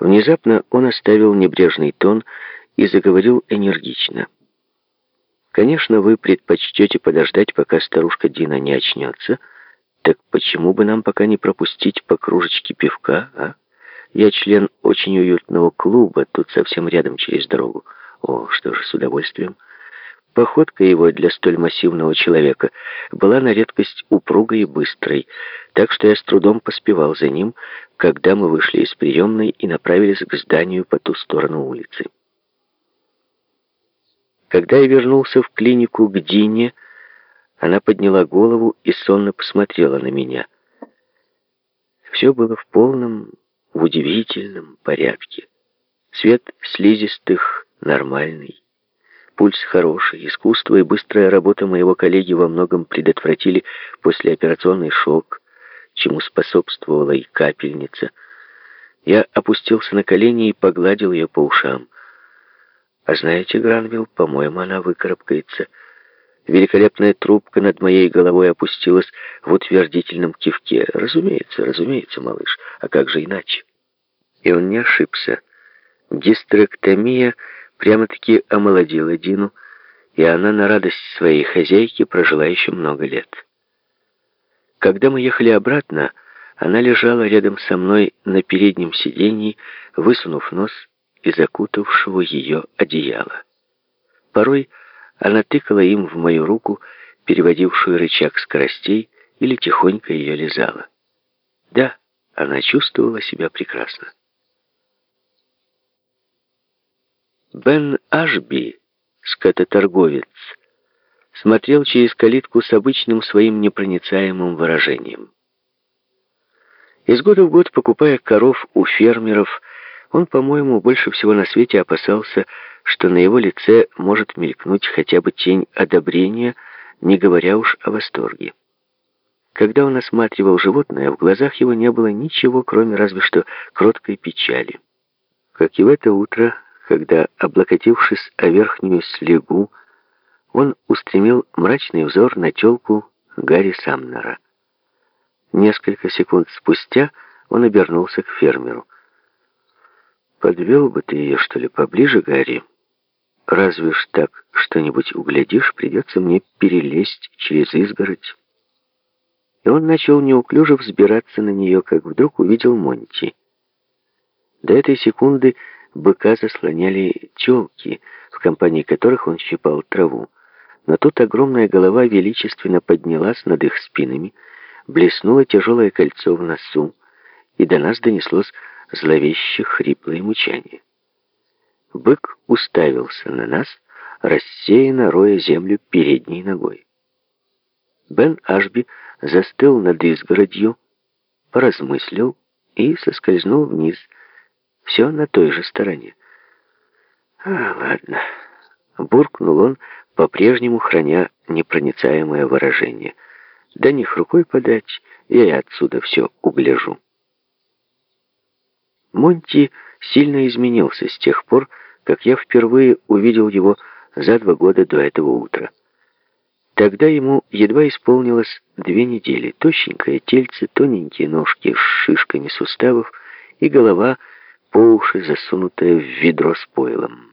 Внезапно он оставил небрежный тон и заговорил энергично. «Конечно, вы предпочтете подождать, пока старушка Дина не очнется. Так почему бы нам пока не пропустить по кружечке пивка, а? Я член очень уютного клуба, тут совсем рядом через дорогу. О, что же, с удовольствием». Походка его для столь массивного человека была на редкость упругой и быстрой, так что я с трудом поспевал за ним, когда мы вышли из приемной и направились к зданию по ту сторону улицы. Когда я вернулся в клинику к Дине, она подняла голову и сонно посмотрела на меня. Все было в полном, в удивительном порядке. Цвет слизистых нормальный. Пульс хороший, искусство и быстрая работа моего коллеги во многом предотвратили послеоперационный шок, чему способствовала и капельница. Я опустился на колени и погладил ее по ушам. А знаете, Гранвилл, по-моему, она выкарабкается. Великолепная трубка над моей головой опустилась в утвердительном кивке. Разумеется, разумеется, малыш. А как же иначе? И он не ошибся. Дистрактомия прямо-таки омолодила Дину, и она на радость своей хозяйки прожила еще много лет. Когда мы ехали обратно, она лежала рядом со мной на переднем сиденье, высунув нос и закутавшего ее одеяло. Порой она тыкала им в мою руку, переводившую рычаг скоростей, или тихонько ее лизала. Да, она чувствовала себя прекрасно. Бен Ашби, скототорговец, смотрел через калитку с обычным своим непроницаемым выражением. Из года в год, покупая коров у фермеров, он, по-моему, больше всего на свете опасался, что на его лице может мелькнуть хотя бы тень одобрения, не говоря уж о восторге. Когда он осматривал животное, в глазах его не было ничего, кроме разве что кроткой печали. Как и в это утро, когда, облокотившись о верхнюю слегу, он устремил мрачный взор на телку Гарри Самнера. Несколько секунд спустя он обернулся к фермеру. «Подвел бы ты ее, что ли, поближе, Гарри? Разве ж так что-нибудь углядишь, придется мне перелезть через изгородь». И он начал неуклюже взбираться на нее, как вдруг увидел Монти. До этой секунды быка заслоняли челки, в компании которых он щипал траву. Но тут огромная голова величественно поднялась над их спинами, блеснуло тяжелое кольцо в носу, и до нас донеслось зловеще хриплое мучание. Бык уставился на нас, рассеянно роя землю передней ногой. Бен Ашби застыл над изгородью, поразмыслил и соскользнул вниз, все на той же стороне. «А, ладно», — буркнул он, по-прежнему храня непроницаемое выражение. «Да них рукой подать, я и отсюда все угляжу». Монти сильно изменился с тех пор, как я впервые увидел его за два года до этого утра. Тогда ему едва исполнилось две недели. Тощенькое тельце, тоненькие ножки с шишками суставов и голова — по уши, засунутая в ведро с пойлом.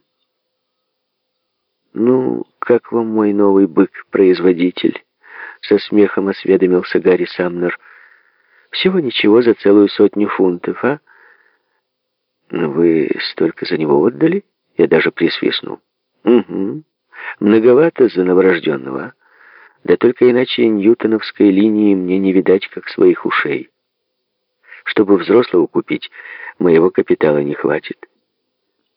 «Ну, как вам мой новый бык-производитель?» Со смехом осведомился Гарри Самнер. «Всего ничего за целую сотню фунтов, а?» «Ну, «Вы столько за него отдали?» Я даже присвистнул. «Угу. Многовато за новорожденного, а? Да только иначе ньютоновской линии мне не видать, как своих ушей». Чтобы взрослого купить, моего капитала не хватит.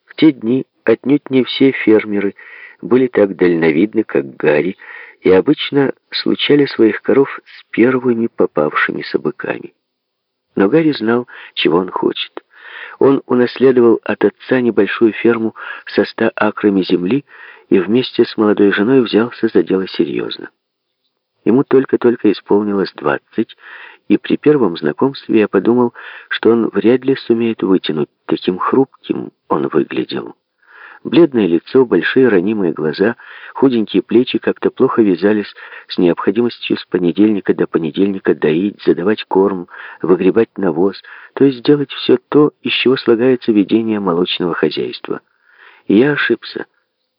В те дни отнюдь не все фермеры были так дальновидны, как Гарри, и обычно случали своих коров с первыми попавшимися быками. Но Гарри знал, чего он хочет. Он унаследовал от отца небольшую ферму со ста акрами земли и вместе с молодой женой взялся за дело серьезно. Ему только-только исполнилось двадцать, и при первом знакомстве я подумал, что он вряд ли сумеет вытянуть, таким хрупким он выглядел. Бледное лицо, большие ранимые глаза, худенькие плечи как-то плохо вязались с необходимостью с понедельника до понедельника доить, задавать корм, выгребать навоз, то есть делать все то, из чего слагается ведение молочного хозяйства. И я ошибся.